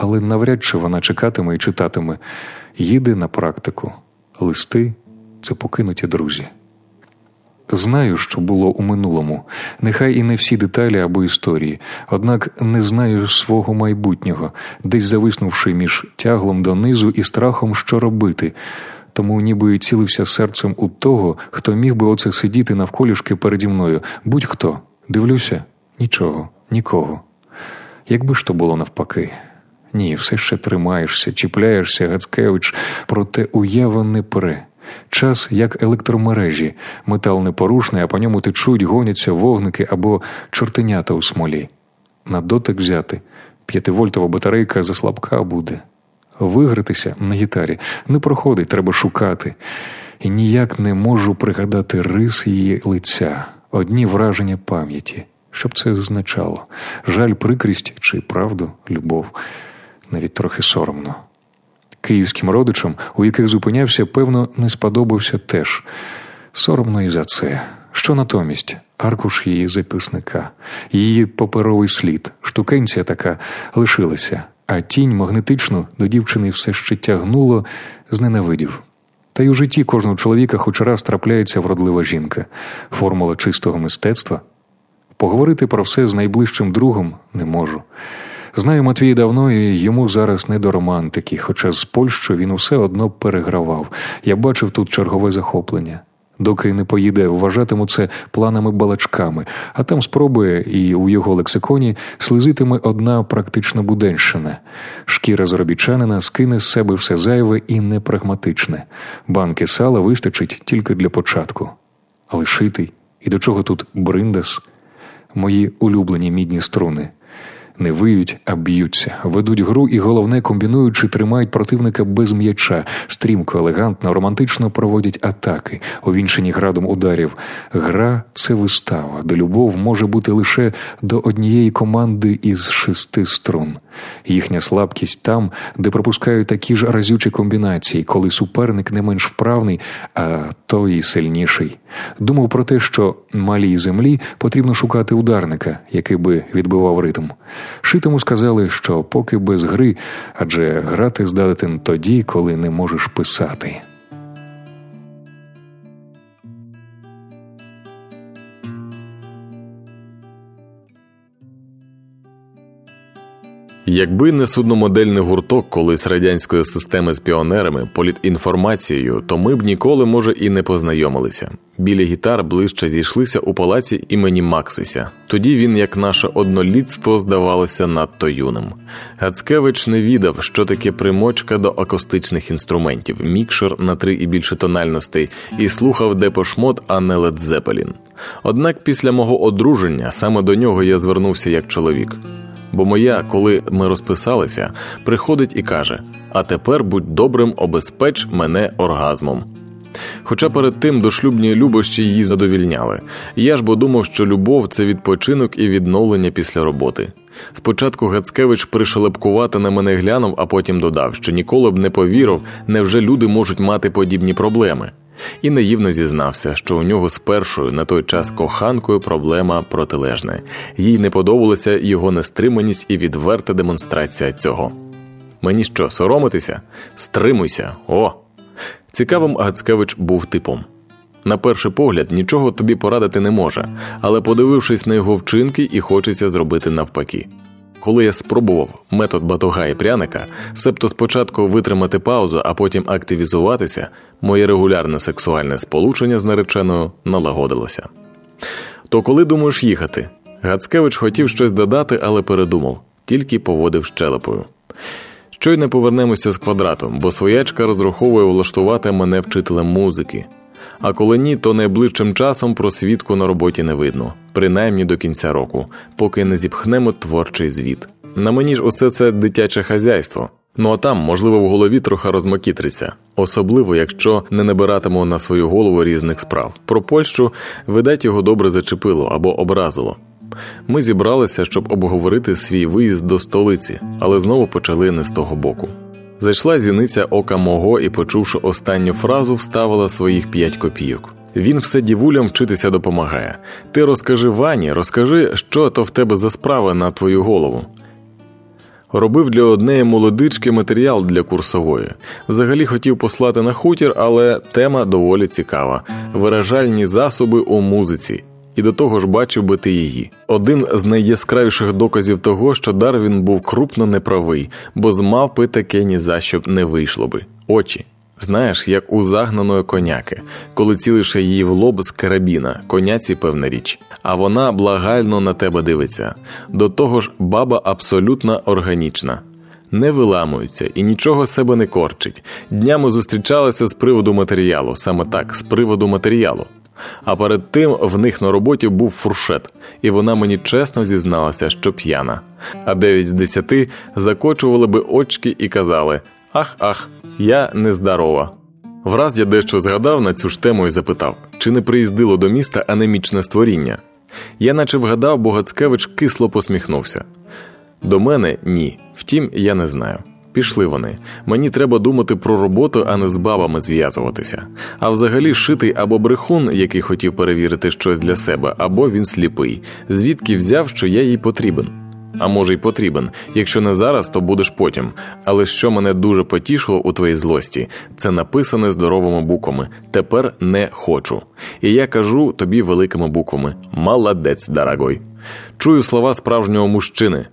але навряд чи вона чекатиме і читатиме. Їде на практику. Листи це покинуті друзі. Знаю, що було у минулому, нехай і не всі деталі або історії, однак не знаю свого майбутнього, десь зависнувши між тяглом донизу і страхом, що робити, тому ніби цілився серцем у того, хто міг би оце сидіти навколішки переді мною. Будь-хто. Дивлюся, нічого, нікого. Якби ж то було навпаки. Ні, все ще тримаєшся, чіпляєшся, Гацкевич, проте уява не пре. Час як електромережі, метал непорушний, а по ньому течуть, гоняться вогники або чортенята у смолі. На дотик взяти п'ятивольтова батарейка заслабка буде. Вигратися на гітарі не проходить, треба шукати. І ніяк не можу пригадати рис її лиця, одні враження пам'яті. Що б це означало? Жаль, прикрість чи правду, любов, навіть трохи соромно. Київським родичам, у яких зупинявся, певно, не сподобався теж. Соромно і за це. Що натомість? Аркуш її записника, її паперовий слід, штукенція така лишилася, а тінь магнетичну до дівчини все ще тягнуло, зненавидів. Та й у житті кожного чоловіка хоч раз трапляється вродлива жінка, формула чистого мистецтва. Поговорити про все з найближчим другом не можу. Знаю Матвія давно, і йому зараз не до романтики, хоча з Польщу він усе одно перегравав. Я бачив тут чергове захоплення. Доки не поїде, вважатиму це планами балачками, а там спробує, і у його лексиконі слизитиме одна практична буденщина. Шкіра заробітчанина скине з себе все зайве і непрагматичне. Банки сала вистачить тільки для початку. Але шитий, і до чого тут бриндас? Мої улюблені мідні струни не виють, а б'ються, ведуть гру і головне, комбінуючи, тримають противника без м'яча, стрімко, елегантно, романтично проводять атаки, увінчені градом ударів. Гра це вистава, де любов може бути лише до однієї команди із шести струн. Їхня слабкість там, де пропускають такі ж разючі комбінації, коли суперник не менш вправний, а той і сильніший. Думав про те, що малій землі потрібно шукати ударника, який би відбивав ритм. Шитому сказали, що поки без гри, адже грати здатен тоді, коли не можеш писати. Якби не судномодельний гурток колись радянської системи з піонерами, політінформацією, то ми б ніколи, може, і не познайомилися. Біля гітар ближче зійшлися у палаці імені Максися. Тоді він, як наше однолітство, здавалося надто юним. Гацкевич не відав, що таке примочка до акустичних інструментів, мікшер на три і більше тональностей, і слухав Депошмот, а не Ледзепелін. Однак після мого одруження саме до нього я звернувся як чоловік. Бо моя, коли ми розписалися, приходить і каже: А тепер будь добрим, обезпеч мене оргазмом. Хоча перед тим дошлюбні любощі її задовільняли, я ж бо думав, що любов це відпочинок і відновлення після роботи. Спочатку Гацкевич пришелепкувати на мене глянув, а потім додав, що ніколи б не повірив, невже люди можуть мати подібні проблеми і наївно зізнався, що у нього з першою на той час коханкою проблема протилежна, їй не подобалася його нестриманість і відверта демонстрація цього. Мені що, соромитися? Стримуйся, о! Цікавим Гацкевич був типом. На перший погляд, нічого тобі порадити не може, але подивившись на його вчинки, і хочеться зробити навпаки. Коли я спробував метод батога і пряника, себто спочатку витримати паузу, а потім активізуватися, моє регулярне сексуальне сполучення з нареченою налагодилося. То коли думаєш їхати? Гацкевич хотів щось додати, але передумав, тільки поводив щелепою. Щойно повернемося з квадратом, бо своячка розраховує влаштувати мене вчителем музики. А коли ні, то найближчим часом просвідку на роботі не видно, принаймні до кінця року, поки не зіпхнемо творчий звіт. На мені ж усе це дитяче хазяйство. Ну а там, можливо, в голові трохи розмакітриться, особливо якщо не набиратиму на свою голову різних справ. Про Польщу, видать, його добре зачепило або образило. Ми зібралися, щоб обговорити свій виїзд до столиці, але знову почали не з того боку. Зайшла зіниця ока мого і, почувши останню фразу, вставила своїх п'ять копійок. Він все дівулям вчитися допомагає. Ти розкажи Вані, розкажи, що то в тебе за справа на твою голову. Робив для однеї молодички матеріал для курсової. Взагалі хотів послати на хутір, але тема доволі цікава: виражальні засоби у музиці. І до того ж бачив би ти її. Один з найяскравіших доказів того, що Дарвін був крупно неправий, бо з мавпи таке ні за що б не вийшло би. Очі. Знаєш, як у загнаної коняки, коли цілише її в лоб з карабіна, коняці певна річ, а вона благально на тебе дивиться. До того ж, баба абсолютно органічна. Не виламується і нічого себе не корчить. Днями зустрічалися з приводу матеріалу, саме так, з приводу матеріалу. А перед тим в них на роботі був фуршет, і вона мені чесно зізналася, що п'яна. А дев'ять з десяти закочували би очки і казали: Ах, ах, я нездорова. Враз я дещо згадав на цю ж тему і запитав, чи не приїздило до міста анемічне створіння. Я наче вгадав, бо Гацкевич кисло посміхнувся. До мене ні. Втім, я не знаю. Пішли вони. Мені треба думати про роботу, а не з бабами зв'язуватися. А взагалі шитий або брехун, який хотів перевірити щось для себе, або він сліпий, звідки взяв, що я їй потрібен. А може й потрібен. Якщо не зараз, то будеш потім. Але що мене дуже потішило у твоїй злості, це написане здоровими буквами. Тепер не хочу. І я кажу тобі великими буквами: Молодець, дорогой. Чую слова справжнього мужчини,